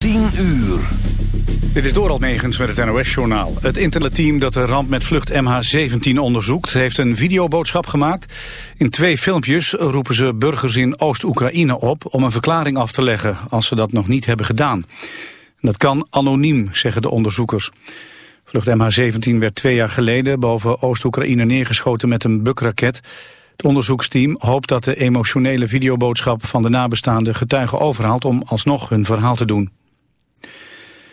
10 uur. Dit is Doral Megens met het NOS-journaal. Het internetteam dat de ramp met vlucht MH17 onderzoekt... heeft een videoboodschap gemaakt. In twee filmpjes roepen ze burgers in Oost-Oekraïne op... om een verklaring af te leggen als ze dat nog niet hebben gedaan. Dat kan anoniem, zeggen de onderzoekers. Vlucht MH17 werd twee jaar geleden boven Oost-Oekraïne neergeschoten met een bukraket... Het onderzoeksteam hoopt dat de emotionele videoboodschap van de nabestaande getuigen overhaalt om alsnog hun verhaal te doen.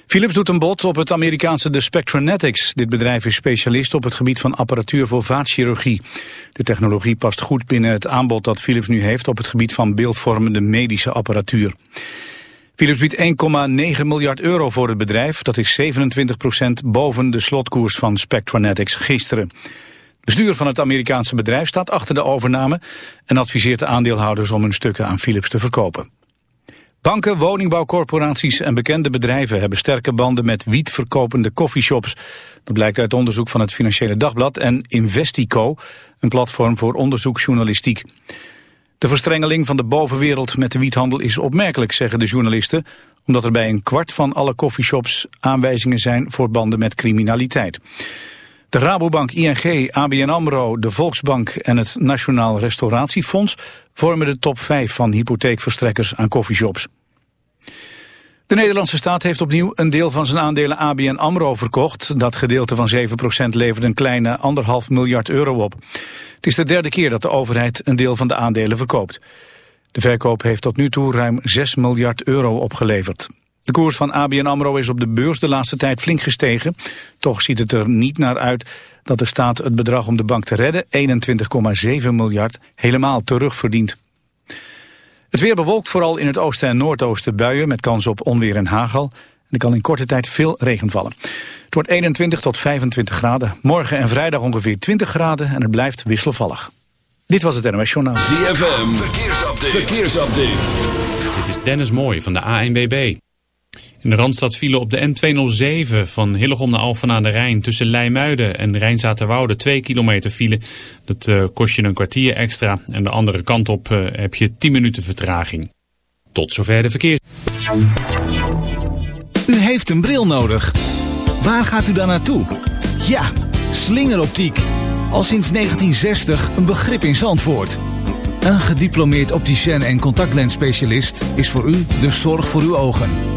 Philips doet een bod op het Amerikaanse de Spectranetics. Dit bedrijf is specialist op het gebied van apparatuur voor vaatchirurgie. De technologie past goed binnen het aanbod dat Philips nu heeft op het gebied van beeldvormende medische apparatuur. Philips biedt 1,9 miljard euro voor het bedrijf. Dat is 27% boven de slotkoers van Spectranetics gisteren. Bestuur van het Amerikaanse bedrijf staat achter de overname... en adviseert de aandeelhouders om hun stukken aan Philips te verkopen. Banken, woningbouwcorporaties en bekende bedrijven hebben sterke banden met wietverkopende coffeeshops. Dat blijkt uit onderzoek van het Financiële Dagblad en Investico, een platform voor onderzoeksjournalistiek. De verstrengeling van de bovenwereld met de wiethandel is opmerkelijk, zeggen de journalisten, omdat er bij een kwart van alle coffeeshops aanwijzingen zijn voor banden met criminaliteit. De Rabobank, ING, ABN AMRO, de Volksbank en het Nationaal Restauratiefonds vormen de top 5 van hypotheekverstrekkers aan coffeeshops. De Nederlandse staat heeft opnieuw een deel van zijn aandelen ABN AMRO verkocht. Dat gedeelte van 7% levert een kleine anderhalf miljard euro op. Het is de derde keer dat de overheid een deel van de aandelen verkoopt. De verkoop heeft tot nu toe ruim 6 miljard euro opgeleverd. De koers van ABN AMRO is op de beurs de laatste tijd flink gestegen. Toch ziet het er niet naar uit dat de staat het bedrag om de bank te redden, 21,7 miljard, helemaal terugverdient. Het weer bewolkt vooral in het oosten en noordoosten buien met kans op onweer en hagel. En er kan in korte tijd veel regen vallen. Het wordt 21 tot 25 graden. Morgen en vrijdag ongeveer 20 graden en het blijft wisselvallig. Dit was het NOS Journaal. ZFM, verkeersupdate. verkeersupdate. Dit is Dennis Mooij van de ANWB. In de Randstad vielen op de N207 van Hillegom naar Alphen aan de Rijn... tussen Leimuiden en Rijnzaterwoude 2 kilometer file. Dat uh, kost je een kwartier extra. En de andere kant op uh, heb je 10 minuten vertraging. Tot zover de verkeers. U heeft een bril nodig. Waar gaat u dan naartoe? Ja, slingeroptiek. Al sinds 1960 een begrip in Zandvoort. Een gediplomeerd opticien en contactlensspecialist is voor u de zorg voor uw ogen.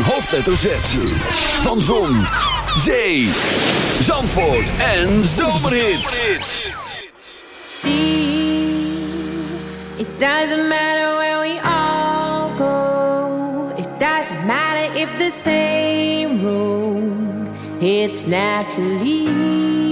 Hoofdletter Z. Van Zon, Zee, Zandvoort en Zomerhits. See, it doesn't matter where we all go. It doesn't matter if the same road. It's naturally.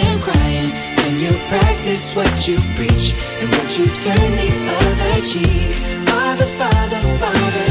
practice what you preach and what you turn the other cheek. Father, Father, Father,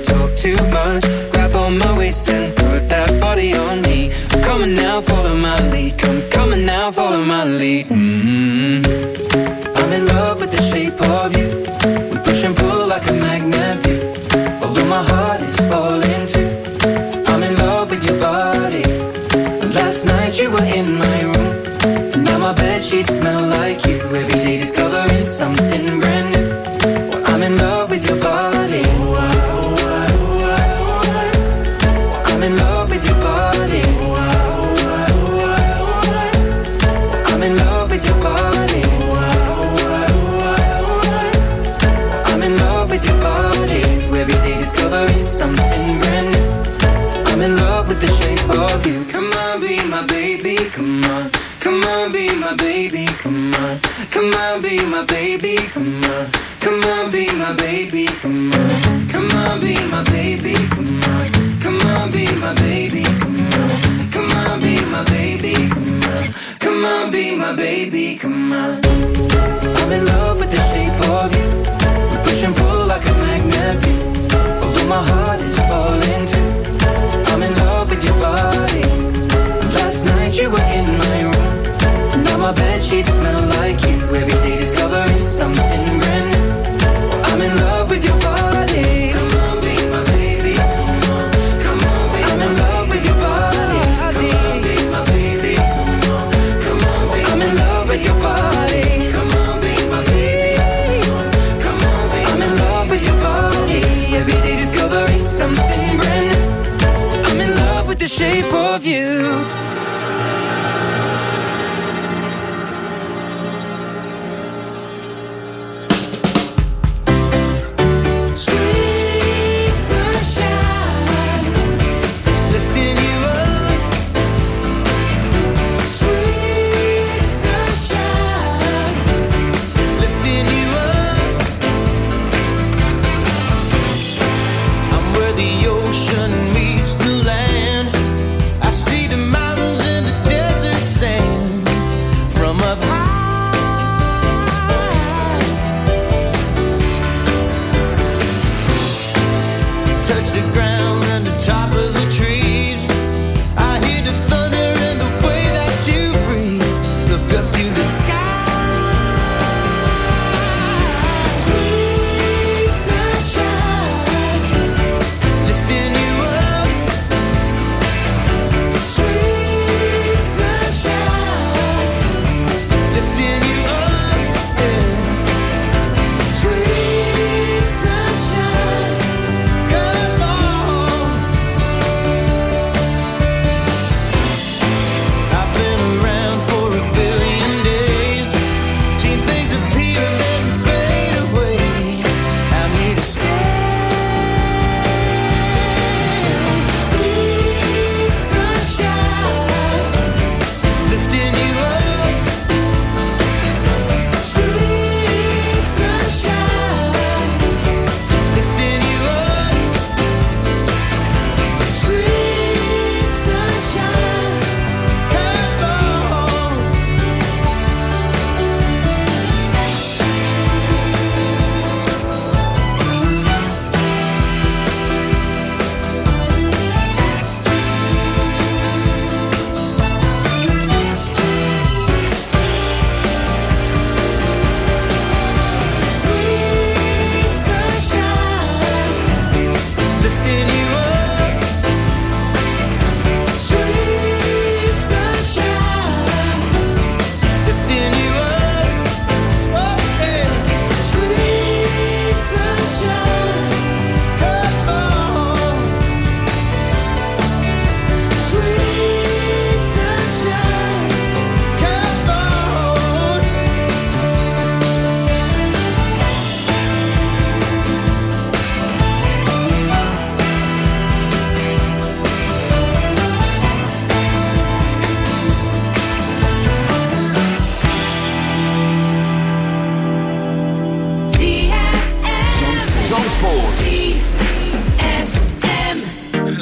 baby, come on.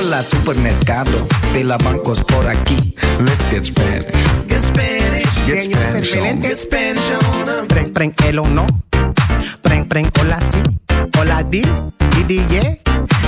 Hola supermercado de la bancos por aquí. Let's get Spanish. Get Spanish. Get Spanish on. Get Spanish on. Preng, preng, el o no. Preng, preng, hola si. Hola di. Di, di, yeah.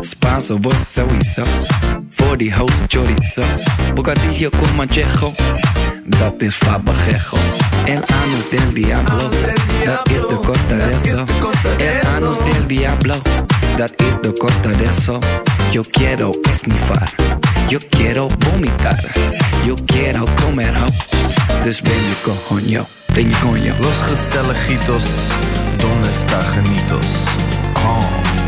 Spanso, vos sowieso. Voor die host chorizo. Bocadillo con manchejo. Dat is fabajejo. El anus del diablo. Dat is de costa de eso. El anus del diablo. Dat is de costa de eso. Yo quiero esnifar. Yo quiero vomitar. Yo quiero comer ho. Dus ben je coño. Ben je coño. Los gezelligitos, donde está genitos? Oh.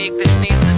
make the sneeze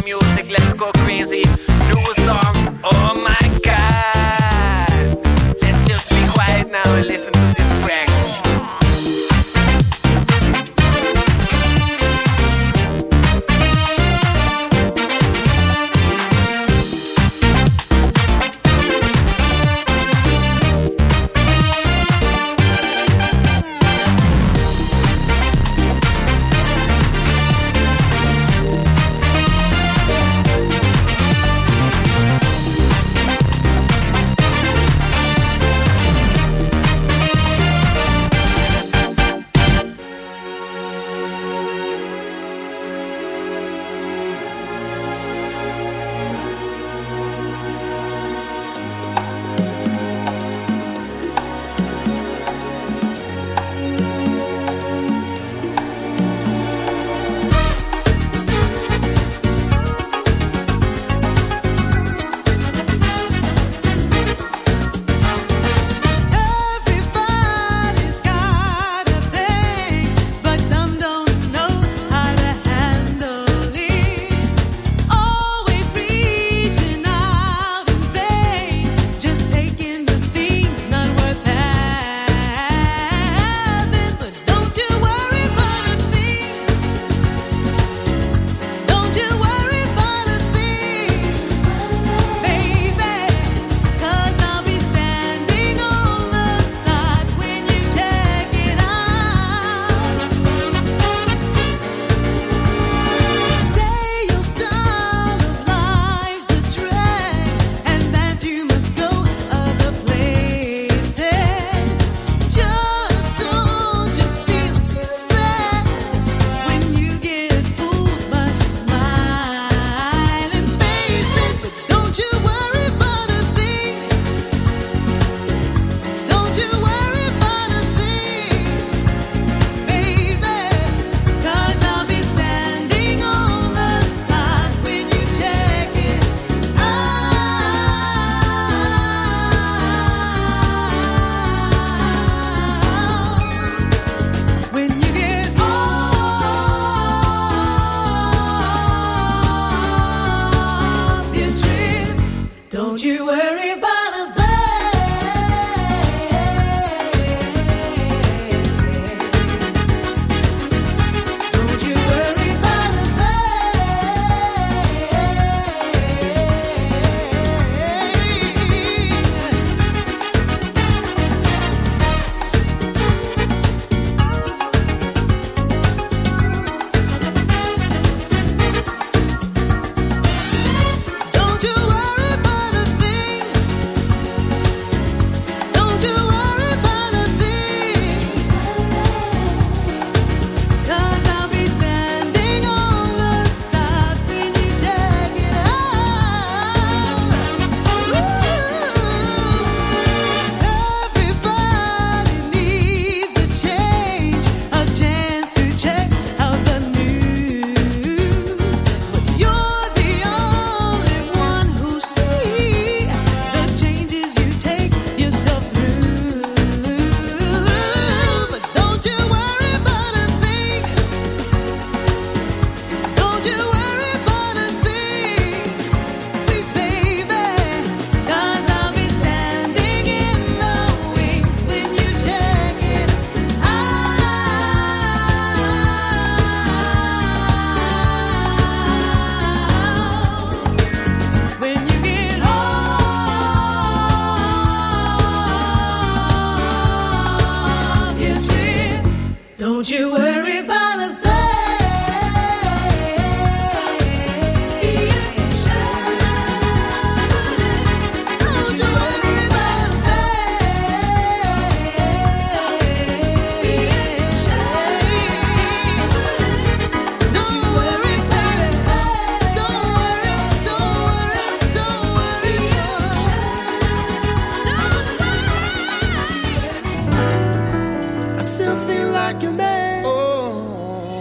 I still feel like your man.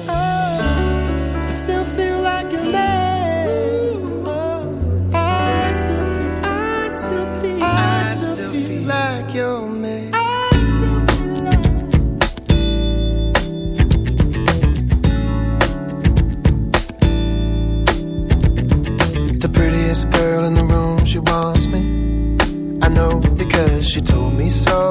I still feel like your man. I still feel, I still feel, I still feel like your man. The prettiest girl in the room, she wants me. I know because she told me so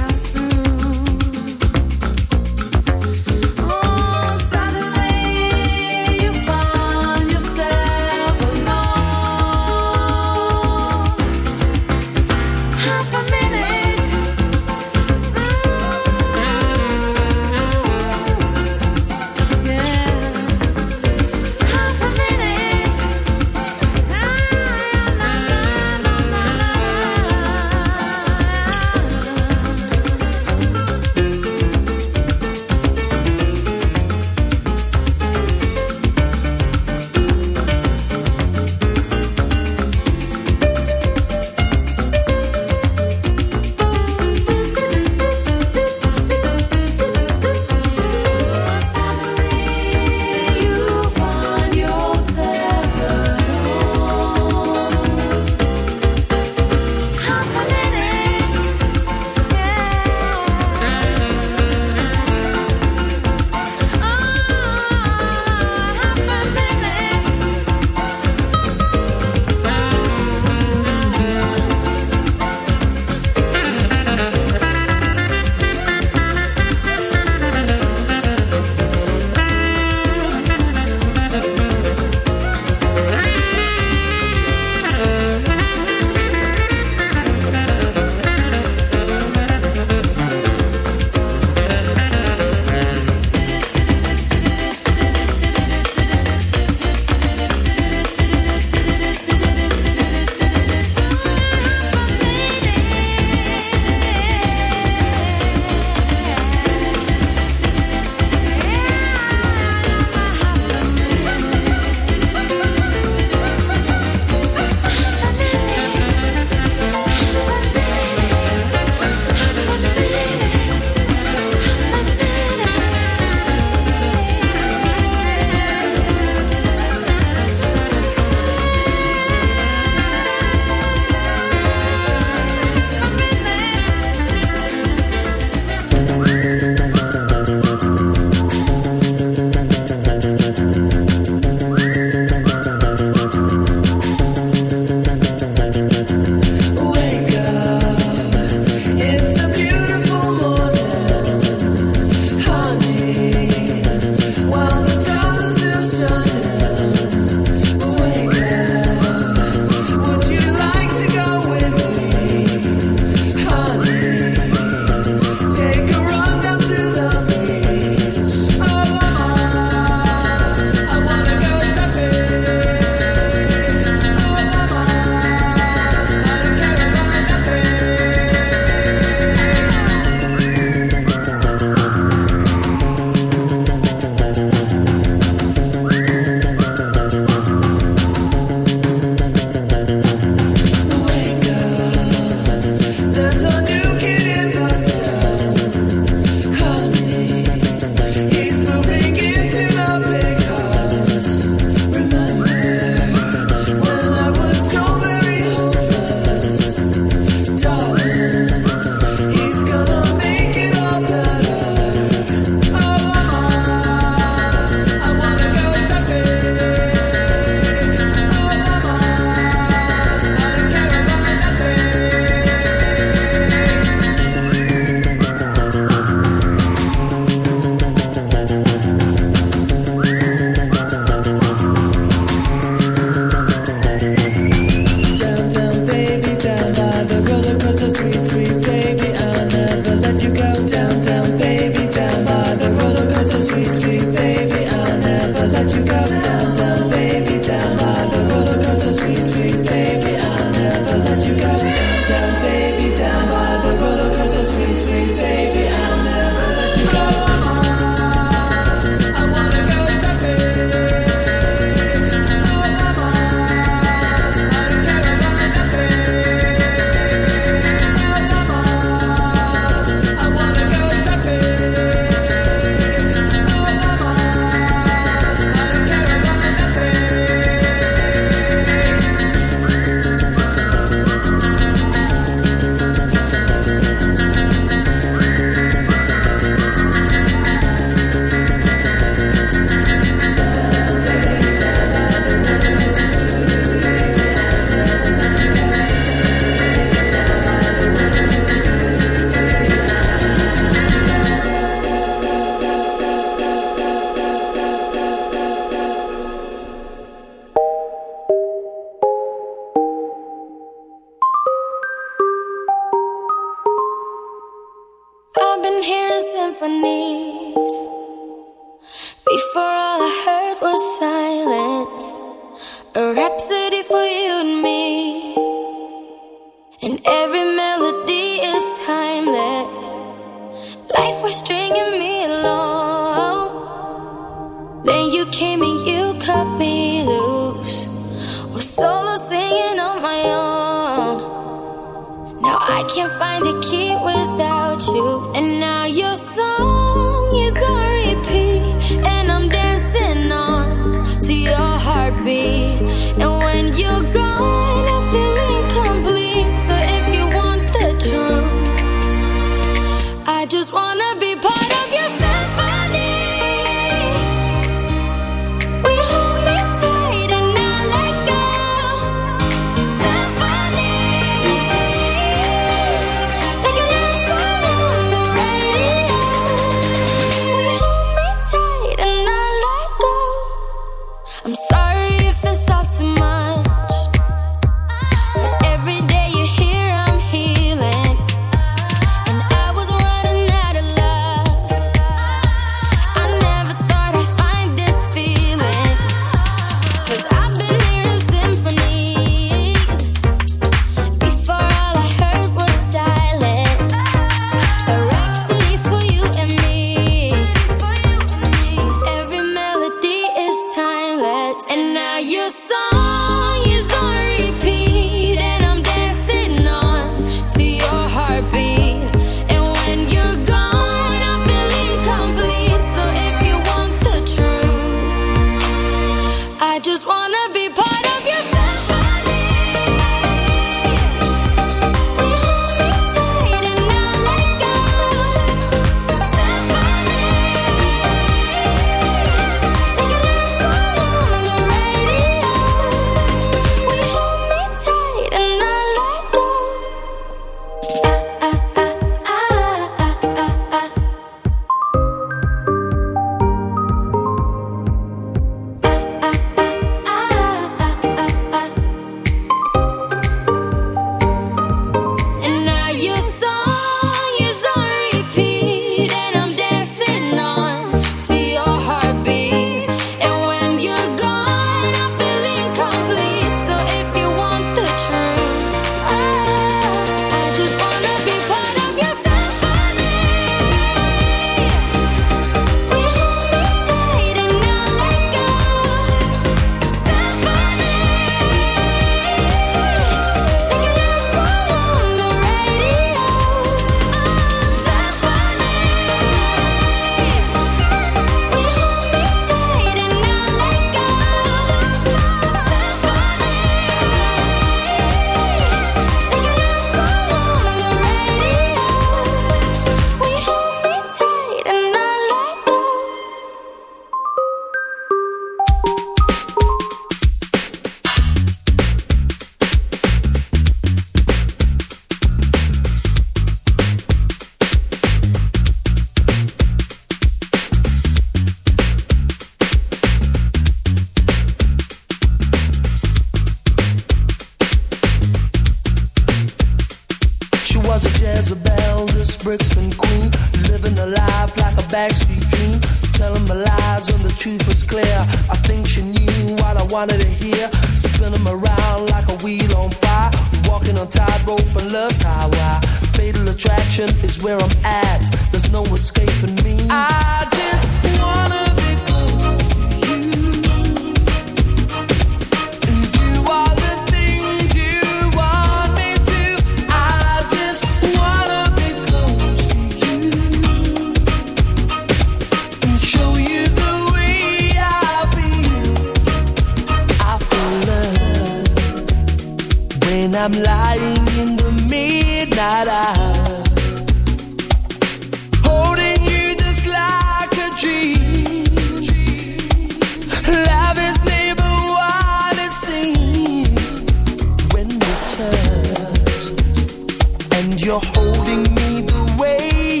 You.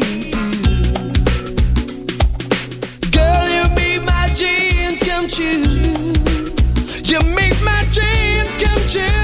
Girl, you be my jeans come chew you make my dreams come true.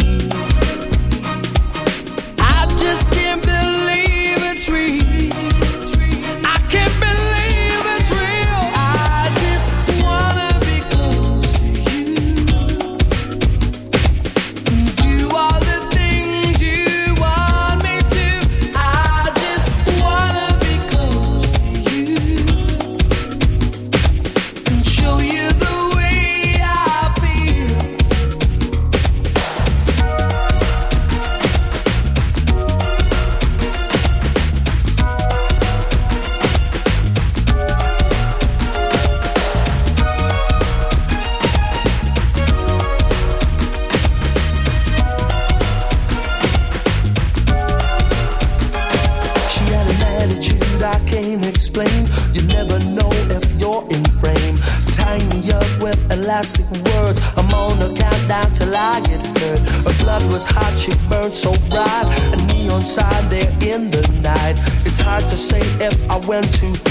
Went too far.